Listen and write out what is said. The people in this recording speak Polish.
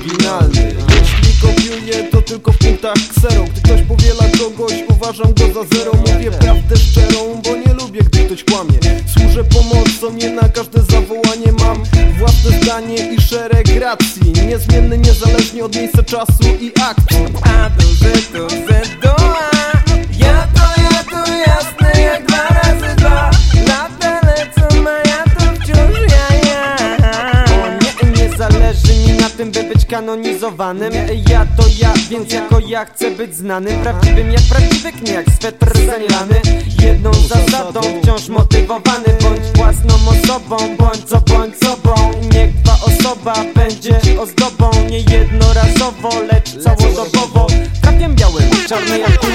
oryginalny. Jeśli kopiuję to tylko w punktach ksero Gdy ktoś powiela kogoś uważam go za zero. Mówię prawdę szczerą, bo nie lubię gdy ktoś kłamie. Służę pomocą, nie na każde zawołanie mam. Własne zdanie i szereg racji. Niezmienny niezależnie od miejsca, czasu i akcji A zależy mi na tym, by być kanonizowanym. Ja to ja, więc jako ja chcę być znanym. Prawdziwym jak prawdziwy nie jak swetr zanilany Jedną zasadą wciąż motywowany Bądź własną osobą, bądź co bądź sobą. Niech twa osoba będzie ozdobą Nie jednorazowo, lecz całodobowo Trakiem białym, czarne jak